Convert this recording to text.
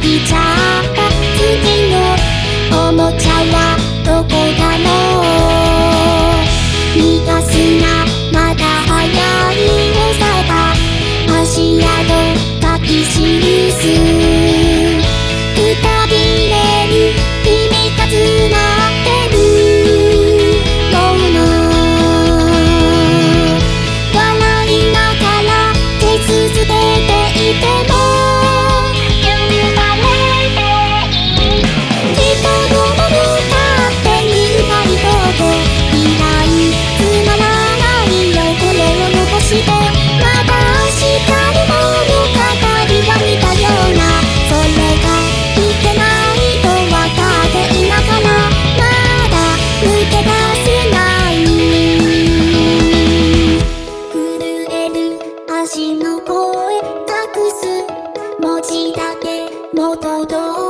きちゃった次のおもちゃはどこだろう?逃がすなまだ早いのさば足跡かき記す。文だけもとど